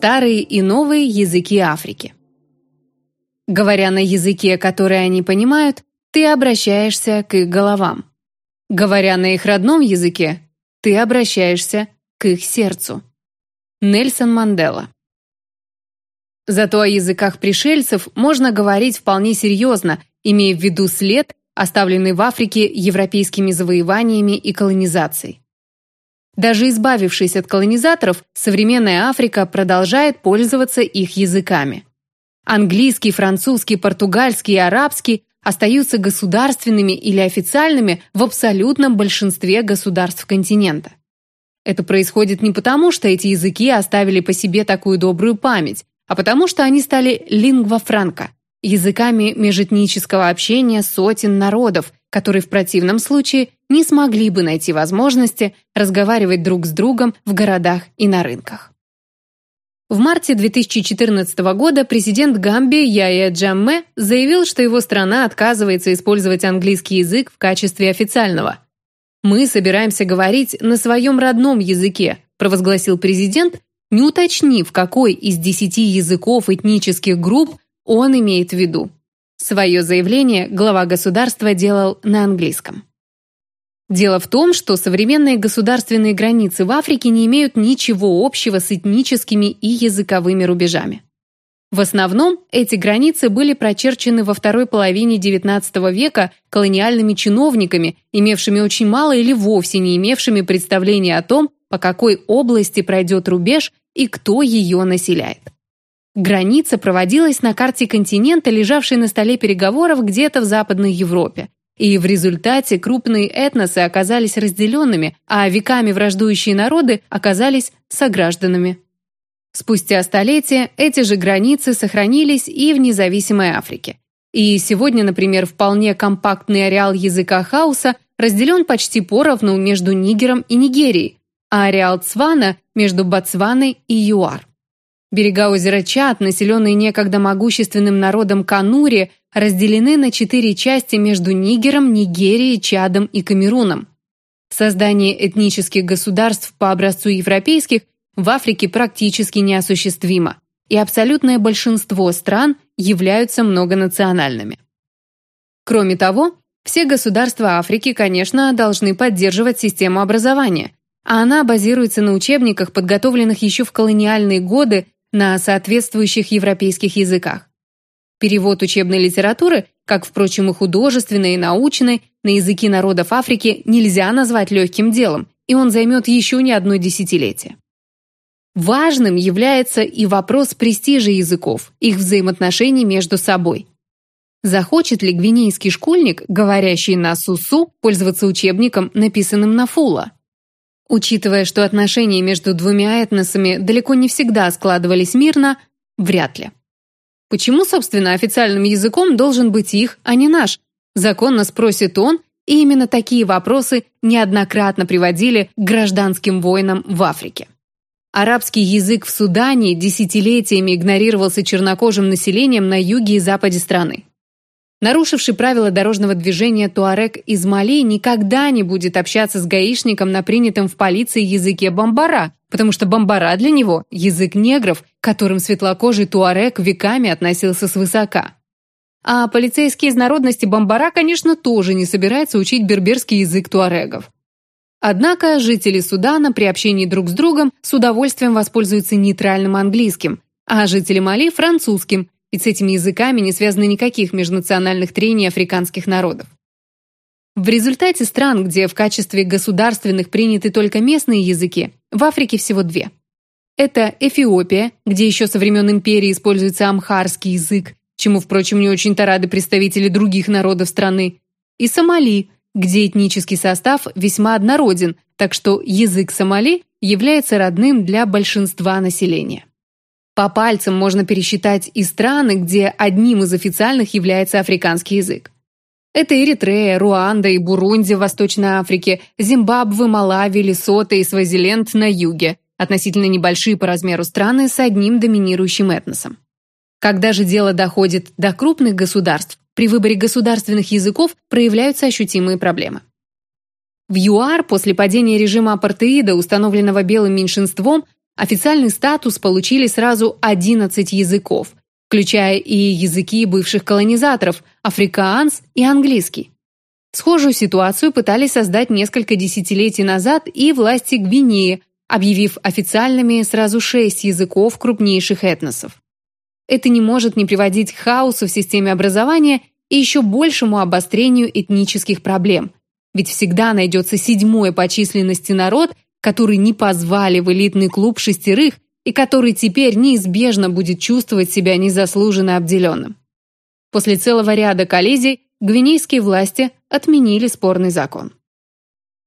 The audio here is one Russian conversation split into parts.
Старые и новые языки Африки. Говоря на языке, который они понимают, ты обращаешься к их головам. Говоря на их родном языке, ты обращаешься к их сердцу. Нельсон Мандела Зато о языках пришельцев можно говорить вполне серьезно, имея в виду след, оставленный в Африке европейскими завоеваниями и колонизацией. Даже избавившись от колонизаторов, современная Африка продолжает пользоваться их языками. Английский, французский, португальский и арабский остаются государственными или официальными в абсолютном большинстве государств континента. Это происходит не потому, что эти языки оставили по себе такую добрую память, а потому что они стали лингва франка – языками межэтнического общения сотен народов, которые в противном случае не смогли бы найти возможности разговаривать друг с другом в городах и на рынках. В марте 2014 года президент Гамбии Яя Джамме заявил, что его страна отказывается использовать английский язык в качестве официального. «Мы собираемся говорить на своем родном языке», провозгласил президент, не уточнив, какой из десяти языков этнических групп он имеет в виду. Свое заявление глава государства делал на английском. Дело в том, что современные государственные границы в Африке не имеют ничего общего с этническими и языковыми рубежами. В основном эти границы были прочерчены во второй половине XIX века колониальными чиновниками, имевшими очень мало или вовсе не имевшими представления о том, по какой области пройдет рубеж и кто ее населяет. Граница проводилась на карте континента, лежавшей на столе переговоров где-то в Западной Европе. И в результате крупные этносы оказались разделенными, а веками враждующие народы оказались согражданами. Спустя столетия эти же границы сохранились и в независимой Африке. И сегодня, например, вполне компактный ареал языка хаоса разделен почти поровну между Нигером и Нигерией, а ареал Цвана – между Ботсваной и ЮАР. Берега озера Чад, населенные некогда могущественным народом Канури, разделены на четыре части между Нигером, Нигерией, Чадом и Камеруном. Создание этнических государств по образцу европейских в Африке практически неосуществимо, и абсолютное большинство стран являются многонациональными. Кроме того, все государства Африки, конечно, должны поддерживать систему образования, а она базируется на учебниках, подготовленных еще в колониальные годы на соответствующих европейских языках. Перевод учебной литературы, как, впрочем, и художественной, и научной, на языки народов Африки нельзя назвать легким делом, и он займет еще не одно десятилетие. Важным является и вопрос престижа языков, их взаимоотношений между собой. Захочет ли гвинейский школьник, говорящий на сусу, пользоваться учебником, написанным на фула? Учитывая, что отношения между двумя этносами далеко не всегда складывались мирно, вряд ли. Почему, собственно, официальным языком должен быть их, а не наш? Законно спросит он, и именно такие вопросы неоднократно приводили к гражданским войнам в Африке. Арабский язык в Судане десятилетиями игнорировался чернокожим населением на юге и западе страны. Нарушивший правила дорожного движения Туарек из Мали никогда не будет общаться с гаишником на принятом в полиции языке бамбара, потому что бамбара для него – язык негров, к которым светлокожий Туарек веками относился свысока. А полицейский из народности бамбара, конечно, тоже не собирается учить берберский язык туарегов. Однако жители Судана при общении друг с другом с удовольствием воспользуются нейтральным английским, а жители Мали – французским, ведь с этими языками не связано никаких межнациональных трений африканских народов. В результате стран, где в качестве государственных приняты только местные языки, в Африке всего две. Это Эфиопия, где еще со времен империи используется амхарский язык, чему, впрочем, не очень-то рады представители других народов страны, и Сомали, где этнический состав весьма однороден, так что язык Сомали является родным для большинства населения. По пальцам можно пересчитать и страны, где одним из официальных является африканский язык. Это Эритрея, Руанда и Бурунди в Восточной Африке, Зимбабве, Малави, Лесото и Свазиленд на юге, относительно небольшие по размеру страны с одним доминирующим этносом. Когда же дело доходит до крупных государств, при выборе государственных языков проявляются ощутимые проблемы. В ЮАР после падения режима апартеида, установленного белым меньшинством, официальный статус получили сразу 11 языков, включая и языки бывших колонизаторов – африкаанс и английский. Схожую ситуацию пытались создать несколько десятилетий назад и власти Гвинеи, объявив официальными сразу шесть языков крупнейших этносов. Это не может не приводить к хаосу в системе образования и еще большему обострению этнических проблем. Ведь всегда найдется седьмой по численности народ, который не позвали в элитный клуб шестерых и который теперь неизбежно будет чувствовать себя незаслуженно обделенным. После целого ряда коллизий гвинейские власти отменили спорный закон.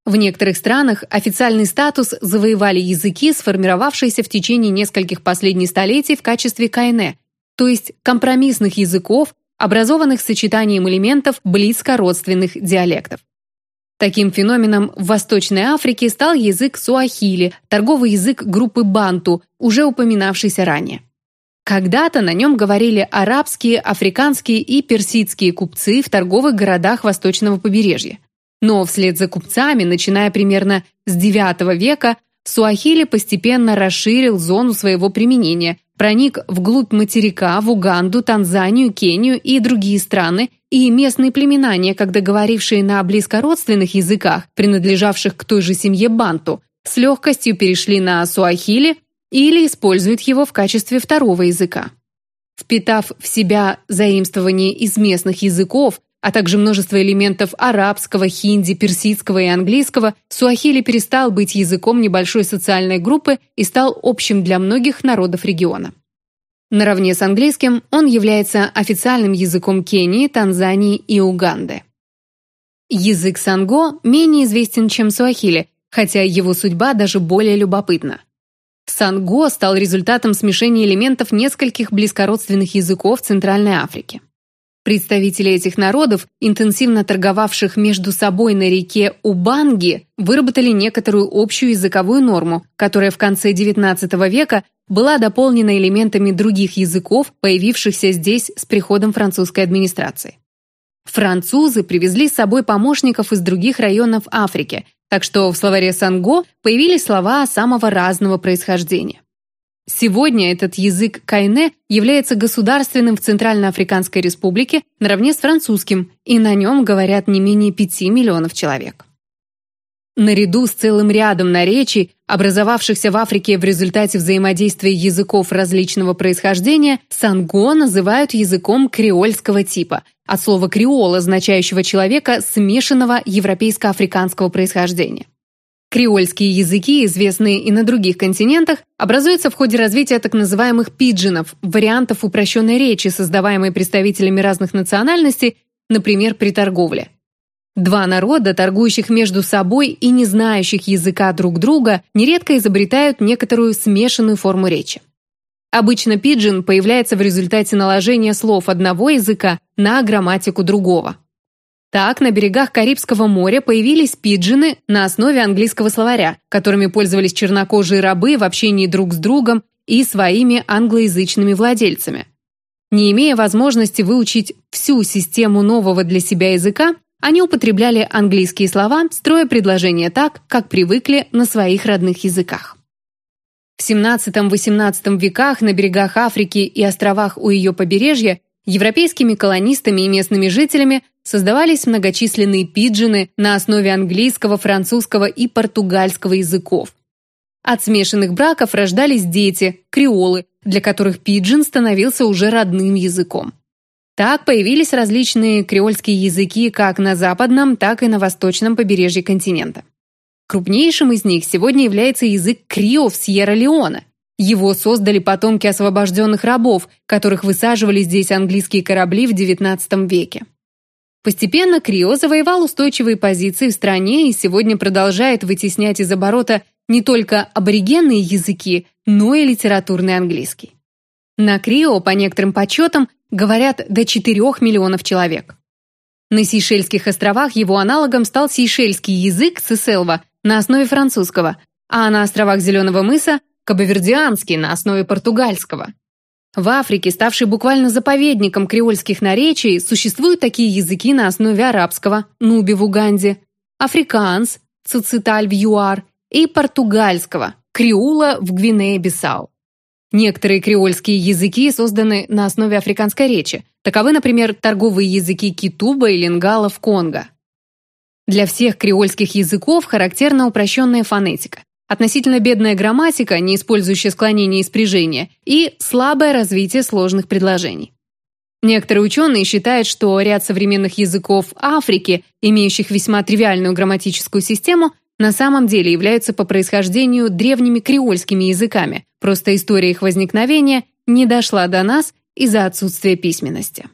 В некоторых странах официальный статус завоевали языки, сформировавшиеся в течение нескольких последних столетий в качестве кайне, то есть компромиссных языков, образованных сочетанием элементов близко родственных диалектов. Таким феноменом в Восточной Африке стал язык суахили, торговый язык группы банту, уже упоминавшийся ранее. Когда-то на нем говорили арабские, африканские и персидские купцы в торговых городах восточного побережья. Но вслед за купцами, начиная примерно с IX века, суахили постепенно расширил зону своего применения, проник вглубь материка, в Уганду, Танзанию, Кению и другие страны, и местные племена, некогда говорившие на близкородственных языках, принадлежавших к той же семье банту, с легкостью перешли на суахили или используют его в качестве второго языка. Впитав в себя заимствование из местных языков, а также множество элементов арабского, хинди, персидского и английского, суахили перестал быть языком небольшой социальной группы и стал общим для многих народов региона. Наравне с английским он является официальным языком Кении, Танзании и Уганды. Язык санго менее известен, чем суахили, хотя его судьба даже более любопытна. Санго стал результатом смешения элементов нескольких близкородственных языков Центральной Африки. Представители этих народов, интенсивно торговавших между собой на реке Убанги, выработали некоторую общую языковую норму, которая в конце XIX века была дополнена элементами других языков, появившихся здесь с приходом французской администрации. Французы привезли с собой помощников из других районов Африки, так что в словаре Санго появились слова самого разного происхождения. Сегодня этот язык кайне является государственным в Центральноафриканской Республике наравне с французским, и на нем говорят не менее 5 миллионов человек. Наряду с целым рядом наречий, образовавшихся в Африке в результате взаимодействия языков различного происхождения, санго называют языком креольского типа, от слова «креол», означающего человека смешанного европейско-африканского происхождения. Креольские языки, известные и на других континентах, образуются в ходе развития так называемых пиджинов, вариантов упрощенной речи, создаваемой представителями разных национальностей, например, при торговле. Два народа, торгующих между собой и не знающих языка друг друга, нередко изобретают некоторую смешанную форму речи. Обычно пиджин появляется в результате наложения слов одного языка на грамматику другого. Так, на берегах Карибского моря появились пиджины на основе английского словаря, которыми пользовались чернокожие рабы в общении друг с другом и своими англоязычными владельцами. Не имея возможности выучить всю систему нового для себя языка, они употребляли английские слова, строя предложения так, как привыкли на своих родных языках. В XVII-XVIII веках на берегах Африки и островах у ее побережья европейскими колонистами и местными жителями создавались многочисленные пиджины на основе английского, французского и португальского языков. От смешанных браков рождались дети, креолы, для которых пиджин становился уже родным языком. Так появились различные креольские языки как на западном, так и на восточном побережье континента. Крупнейшим из них сегодня является язык крио в Сьерра-Леоне. Его создали потомки освобожденных рабов, которых высаживали здесь английские корабли в XIX веке. Постепенно Крио завоевал устойчивые позиции в стране и сегодня продолжает вытеснять из оборота не только аборигенные языки, но и литературный английский. На Крио, по некоторым подсчетам, говорят до 4 миллионов человек. На Сейшельских островах его аналогом стал сейшельский язык Сеселва на основе французского, а на островах Зеленого мыса – кабавердианский на основе португальского. В Африке, ставшей буквально заповедником креольских наречий, существуют такие языки на основе арабского – нуби в Уганде, африкаанс – цициталь в ЮАР, и португальского, криула в Гвинее-Бисау. Некоторые креольские языки созданы на основе африканской речи. Таковы, например, торговые языки китуба и лингала в Конго. Для всех креольских языков характерна упрощенная фонетика, относительно бедная грамматика, не использующая склонения и спряжения, и слабое развитие сложных предложений. Некоторые ученые считают, что ряд современных языков Африки, имеющих весьма тривиальную грамматическую систему, на самом деле являются по происхождению древними креольскими языками, просто история их возникновения не дошла до нас из-за отсутствия письменности.